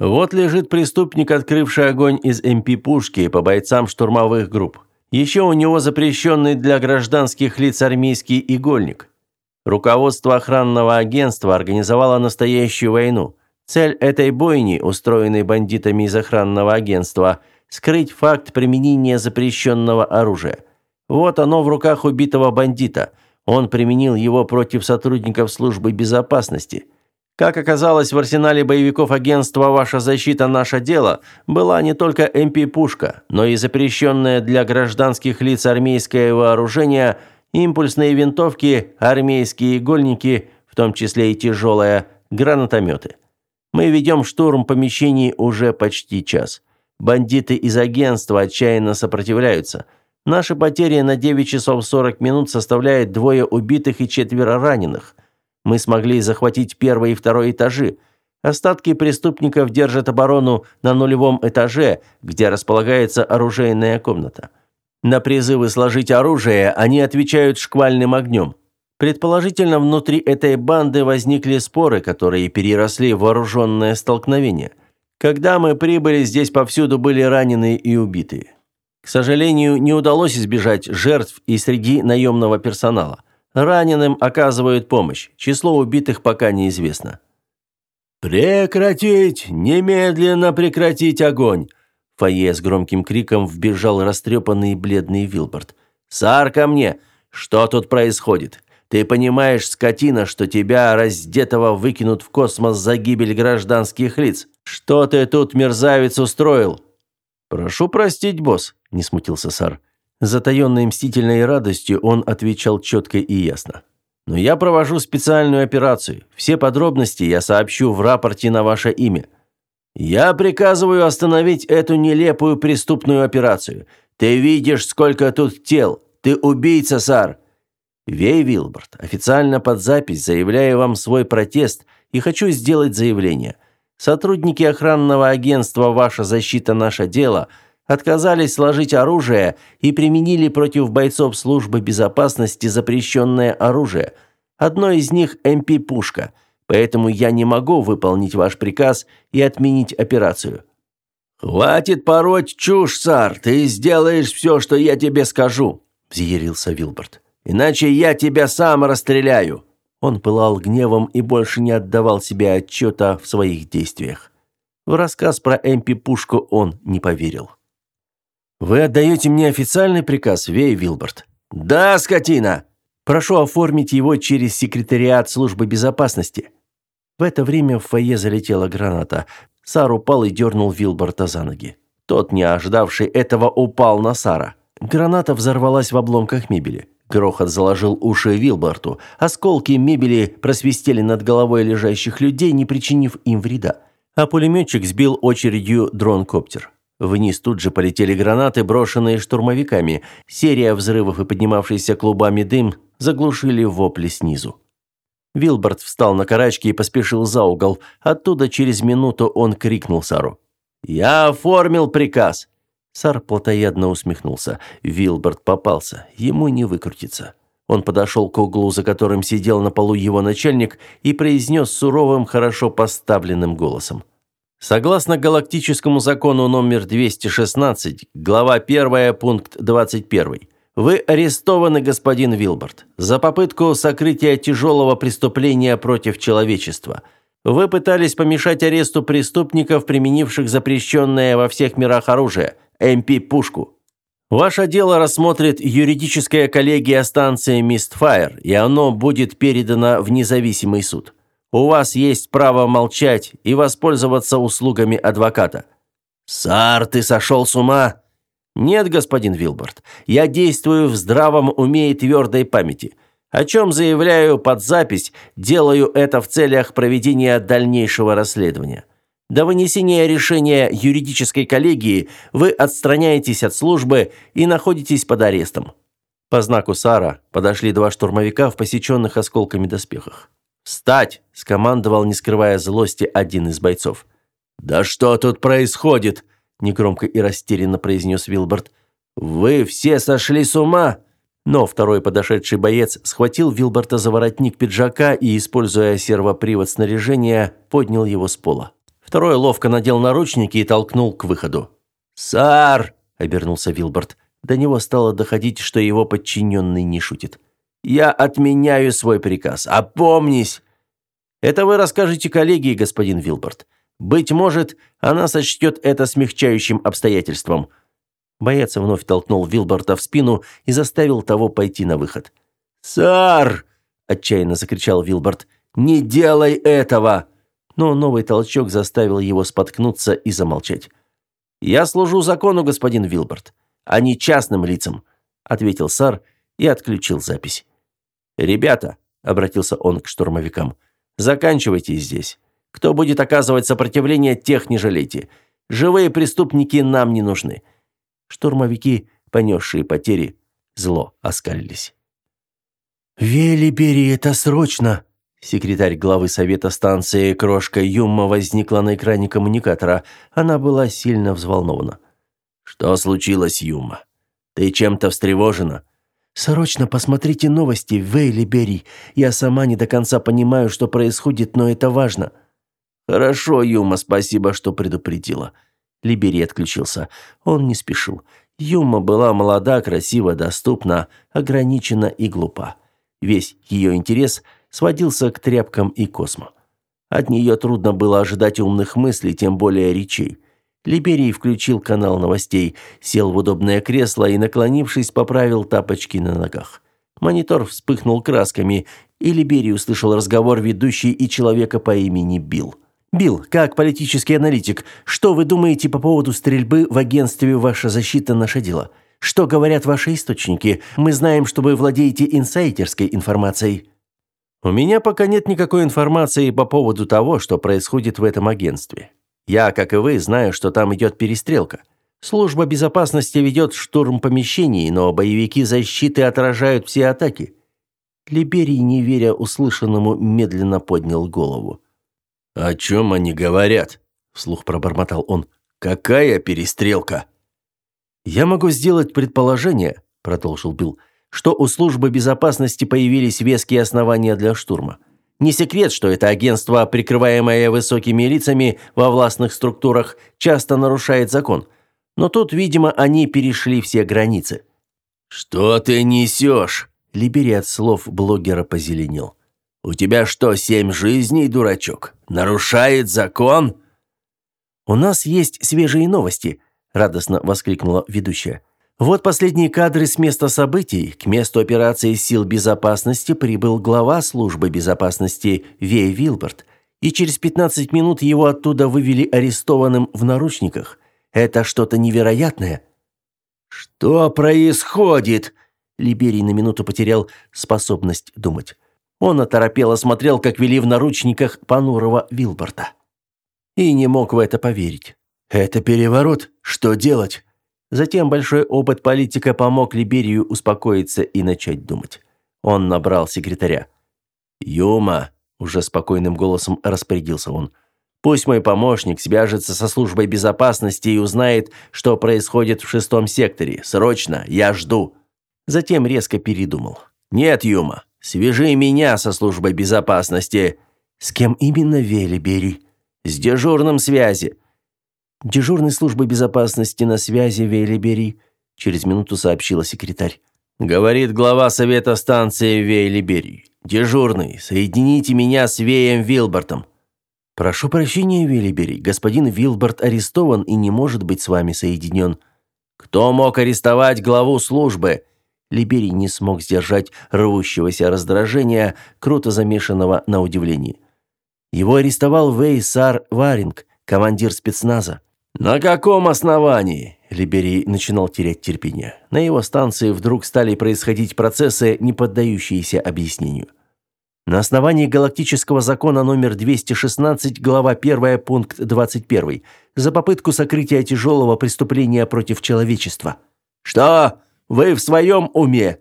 Вот лежит преступник, открывший огонь из МП-пушки по бойцам штурмовых групп. Еще у него запрещенный для гражданских лиц армейский игольник. Руководство охранного агентства организовало настоящую войну. Цель этой бойни, устроенной бандитами из охранного агентства, скрыть факт применения запрещенного оружия. Вот оно в руках убитого бандита. Он применил его против сотрудников службы безопасности – как оказалось, в арсенале боевиков агентства «Ваша защита – наше дело» была не только МП-пушка, но и запрещенное для гражданских лиц армейское вооружение, импульсные винтовки, армейские игольники, в том числе и тяжелые, гранатометы. Мы ведем штурм помещений уже почти час. Бандиты из агентства отчаянно сопротивляются. Наши потери на 9 часов 40 минут составляют двое убитых и четверо раненых. Мы смогли захватить первый и второй этажи. Остатки преступников держат оборону на нулевом этаже, где располагается оружейная комната. На призывы сложить оружие они отвечают шквальным огнем. Предположительно, внутри этой банды возникли споры, которые переросли в вооруженное столкновение. Когда мы прибыли, здесь повсюду были раненые и убитые. К сожалению, не удалось избежать жертв и среди наемного персонала. Раненым оказывают помощь. Число убитых пока неизвестно. «Прекратить! Немедленно прекратить огонь!» В с громким криком вбежал растрепанный бледный Вилберт. «Сар, ко мне! Что тут происходит? Ты понимаешь, скотина, что тебя, раздетого, выкинут в космос за гибель гражданских лиц? Что ты тут, мерзавец, устроил?» «Прошу простить, босс», – не смутился Сар. Затаенной мстительной радостью он отвечал четко и ясно. «Но я провожу специальную операцию. Все подробности я сообщу в рапорте на ваше имя. Я приказываю остановить эту нелепую преступную операцию. Ты видишь, сколько тут тел. Ты убийца, Сар!» Вей Вилберт, официально под запись заявляю вам свой протест и хочу сделать заявление. Сотрудники охранного агентства «Ваша защита – наше дело» – отказались сложить оружие и применили против бойцов службы безопасности запрещенное оружие. Одно из них МП-пушка, поэтому я не могу выполнить ваш приказ и отменить операцию». «Хватит пороть чушь, сар, ты сделаешь все, что я тебе скажу», – взъярился Вилберт. «Иначе я тебя сам расстреляю». Он пылал гневом и больше не отдавал себе отчета в своих действиях. В рассказ про МП-пушку он не поверил. «Вы отдаете мне официальный приказ, Вей Вилберт?» «Да, скотина!» «Прошу оформить его через секретариат службы безопасности». В это время в фойе залетела граната. Сар упал и дернул Вилберта за ноги. Тот, не ожидавший этого, упал на Сара. Граната взорвалась в обломках мебели. Грохот заложил уши Вилберту. Осколки мебели просвистели над головой лежащих людей, не причинив им вреда. А пулеметчик сбил очередью дрон-коптер. Вниз тут же полетели гранаты, брошенные штурмовиками. Серия взрывов и поднимавшийся клубами дым заглушили вопли снизу. Вилберт встал на карачки и поспешил за угол. Оттуда через минуту он крикнул Сару. «Я оформил приказ!» Сар плотоядно усмехнулся. Вилберт попался. Ему не выкрутиться. Он подошел к углу, за которым сидел на полу его начальник, и произнес суровым, хорошо поставленным голосом. Согласно галактическому закону номер 216, глава 1, пункт 21, вы арестованы, господин Вилберт, за попытку сокрытия тяжелого преступления против человечества. Вы пытались помешать аресту преступников, применивших запрещенное во всех мирах оружие – МП-пушку. Ваше дело рассмотрит юридическая коллегия станции Мистфайр, и оно будет передано в независимый суд. У вас есть право молчать и воспользоваться услугами адвоката. Сар, ты сошел с ума? Нет, господин Вилборд. Я действую в здравом уме и твердой памяти. О чем заявляю под запись, делаю это в целях проведения дальнейшего расследования. До вынесения решения юридической коллегии вы отстраняетесь от службы и находитесь под арестом. По знаку Сара подошли два штурмовика в посеченных осколками доспехах. «Встать!» – скомандовал, не скрывая злости, один из бойцов. «Да что тут происходит?» – негромко и растерянно произнес Вилберт. «Вы все сошли с ума!» Но второй подошедший боец схватил Вилберта за воротник пиджака и, используя сервопривод снаряжения, поднял его с пола. Второй ловко надел наручники и толкнул к выходу. «Сар!» – обернулся Вилберт. До него стало доходить, что его подчиненный не шутит. «Я отменяю свой приказ. Опомнись!» «Это вы расскажете коллеге, господин Вилберт. Быть может, она сочтет это смягчающим обстоятельством». Боец вновь толкнул Вилберта в спину и заставил того пойти на выход. «Сар!» – отчаянно закричал Вилберт. «Не делай этого!» но новый толчок заставил его споткнуться и замолчать. «Я служу закону, господин Вилберт, а не частным лицам», ответил Сар и отключил запись. «Ребята», — обратился он к штурмовикам, «заканчивайте здесь. Кто будет оказывать сопротивление, тех не жалейте. Живые преступники нам не нужны». Штурмовики, понесшие потери, зло оскалились. «Вели, бери это срочно!» Секретарь главы совета станции Крошка Юмма возникла на экране коммуникатора. Она была сильно взволнована. «Что случилось, Юмма? Ты чем-то встревожена?» «Срочно посмотрите новости, Вейли Берри. Я сама не до конца понимаю, что происходит, но это важно». «Хорошо, Юма, спасибо, что предупредила». Либери отключился. Он не спешил. Юма была молода, красива, доступна, ограничена и глупа. Весь ее интерес – сводился к тряпкам и космо. От нее трудно было ожидать умных мыслей, тем более речей. Либерий включил канал новостей, сел в удобное кресло и, наклонившись, поправил тапочки на ногах. Монитор вспыхнул красками, и Либерий услышал разговор ведущей и человека по имени Билл. «Билл, как политический аналитик, что вы думаете по поводу стрельбы в агентстве «Ваша защита – наше дело»? Что говорят ваши источники? Мы знаем, что вы владеете инсайдерской информацией». У меня пока нет никакой информации по поводу того, что происходит в этом агентстве. Я, как и вы, знаю, что там идет перестрелка. Служба безопасности ведет штурм помещений, но боевики защиты отражают все атаки. Либерий, не веря услышанному, медленно поднял голову. «О чем они говорят?» – вслух пробормотал он. «Какая перестрелка?» «Я могу сделать предположение», – продолжил Билл, что у службы безопасности появились веские основания для штурма. Не секрет, что это агентство, прикрываемое высокими лицами во властных структурах, часто нарушает закон. Но тут, видимо, они перешли все границы. «Что ты несешь?» Либери от слов блогера позеленел. «У тебя что, семь жизней, дурачок? Нарушает закон?» «У нас есть свежие новости», – радостно воскликнула ведущая. Вот последние кадры с места событий. К месту операции сил безопасности прибыл глава службы безопасности Вей Вилберт, и через 15 минут его оттуда вывели арестованным в наручниках. Это что-то невероятное. Что происходит? Либерий на минуту потерял способность думать. Он оторопело смотрел, как вели в наручниках понурого Вилберта. И не мог в это поверить. Это переворот. Что делать? Затем большой опыт политика помог Либерию успокоиться и начать думать. Он набрал секретаря. «Юма», – уже спокойным голосом распорядился он, – «пусть мой помощник свяжется со службой безопасности и узнает, что происходит в шестом секторе. Срочно, я жду». Затем резко передумал. «Нет, Юма, свяжи меня со службой безопасности». «С кем именно, Велибери?» «С дежурным связи. Дежурной службы безопасности на связи Вейлибери, через минуту сообщила секретарь. Говорит глава совета станции Вейлибери. Дежурный, соедините меня с Веем Вилбертом. Прошу прощения, Вейлибери, господин Вилберт арестован и не может быть с вами соединен. Кто мог арестовать главу службы? Либерий не смог сдержать рвущегося раздражения, круто замешанного на удивлении. Его арестовал Вейсар Варинг, командир спецназа. «На каком основании?» Либерий начинал терять терпение. На его станции вдруг стали происходить процессы, не поддающиеся объяснению. На основании галактического закона номер 216, глава 1, пункт 21, за попытку сокрытия тяжелого преступления против человечества. «Что? Вы в своем уме?»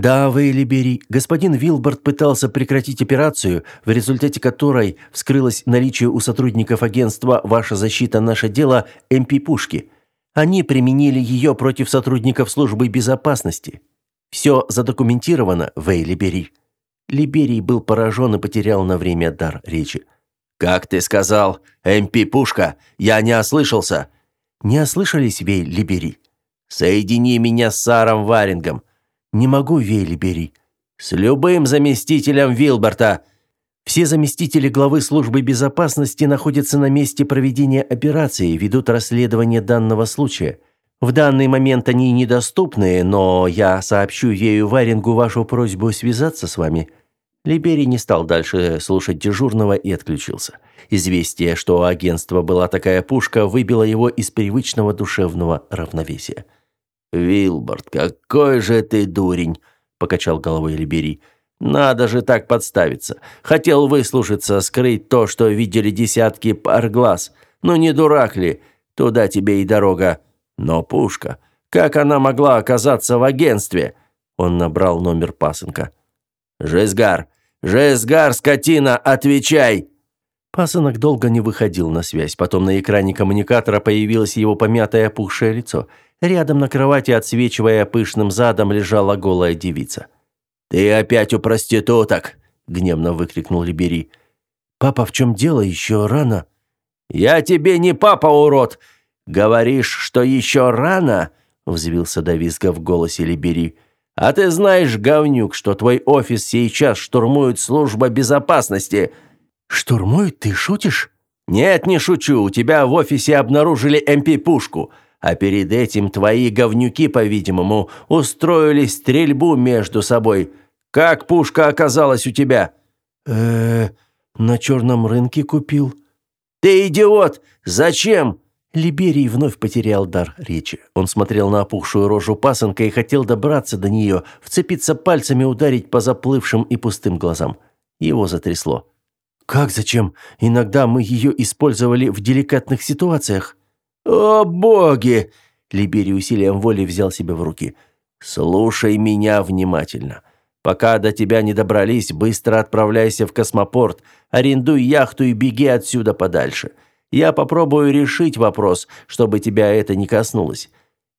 «Да, вы, Либери. Господин Вилборд пытался прекратить операцию, в результате которой вскрылось наличие у сотрудников агентства «Ваша защита – наше дело» МП-пушки. Они применили ее против сотрудников службы безопасности. Все задокументировано, Вэй Либери». Либерий был поражен и потерял на время дар речи. «Как ты сказал? МП-пушка? Я не ослышался!» «Не ослышались, Вей Либери?» «Соедини меня с Саром Варингом». «Не могу, Вей Либери». «С любым заместителем Вилберта». Все заместители главы службы безопасности находятся на месте проведения операции и ведут расследование данного случая. В данный момент они недоступны, но я сообщу Вею Варингу вашу просьбу связаться с вами. Либери не стал дальше слушать дежурного и отключился. Известие, что у агентства была такая пушка, выбило его из привычного душевного равновесия. «Вилборд, какой же ты дурень!» – покачал головой Либери. «Надо же так подставиться. Хотел выслушаться, скрыть то, что видели десятки пар глаз. Ну не дурак ли? Туда тебе и дорога. Но пушка, как она могла оказаться в агентстве?» Он набрал номер пасынка. «Жизгар, «Жезгар, скотина, отвечай!» Пасынок долго не выходил на связь. Потом на экране коммуникатора появилось его помятое опухшее лицо. Рядом на кровати, отсвечивая пышным задом, лежала голая девица. «Ты опять у проституток!» – гневно выкрикнул Либери. «Папа, в чем дело? Еще рано?» «Я тебе не папа, урод! Говоришь, что еще рано?» – взвился до визга в голосе Либери. А ты знаешь, говнюк, что твой офис сейчас штурмует служба безопасности. Штурмуют? Ты шутишь? Нет, не шучу. У тебя в офисе обнаружили МП-пушку. А перед этим твои говнюки, по-видимому, устроили стрельбу между собой. Как пушка оказалась у тебя? Э, на черном рынке купил. Ты идиот! Зачем? Либерий вновь потерял дар речи. Он смотрел на опухшую рожу пасынка и хотел добраться до нее, вцепиться пальцами, ударить по заплывшим и пустым глазам. Его затрясло. «Как зачем? Иногда мы ее использовали в деликатных ситуациях». «О, боги!» Либерий усилием воли взял себя в руки. «Слушай меня внимательно. Пока до тебя не добрались, быстро отправляйся в космопорт, арендуй яхту и беги отсюда подальше». Я попробую решить вопрос, чтобы тебя это не коснулось.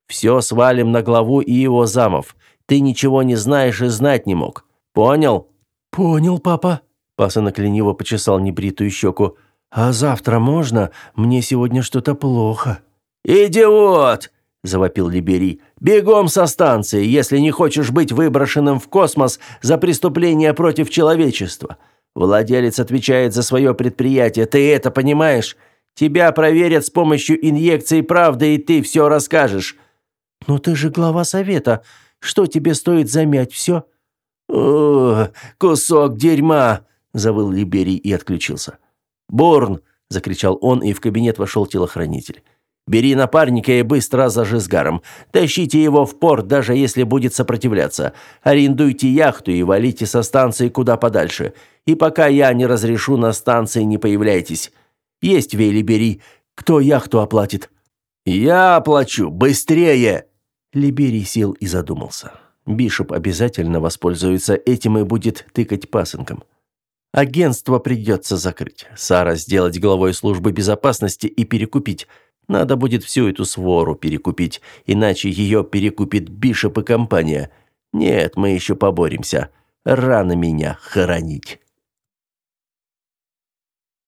Все свалим на главу и его замов. Ты ничего не знаешь и знать не мог. Понял? Понял, папа. Пасынок лениво почесал небритую щеку. А завтра можно? Мне сегодня что-то плохо. Идиот! завопил Либери. Бегом со станции, если не хочешь быть выброшенным в космос за преступление против человечества. Владелец отвечает за свое предприятие. Ты это понимаешь? Тебя проверят с помощью инъекции правды, и ты все расскажешь». «Но ты же глава совета. Что тебе стоит замять все?» «О, кусок дерьма!» – завыл Либерий и отключился. «Борн!» – закричал он, и в кабинет вошел телохранитель. «Бери напарника и быстро за Жизгаром. Тащите его в порт, даже если будет сопротивляться. Арендуйте яхту и валите со станции куда подальше. И пока я не разрешу, на станции не появляйтесь. Есть Вейлибери. Кто яхту оплатит? Я оплачу. Быстрее. Либерий сел и задумался. Бишоп обязательно воспользуется этим и будет тыкать пасынком. Агентство придется закрыть. Сара сделать главой службы безопасности и перекупить. Надо будет всю эту свору перекупить, иначе ее перекупит Бишоп и компания. Нет, мы еще поборемся. Рано меня хоронить.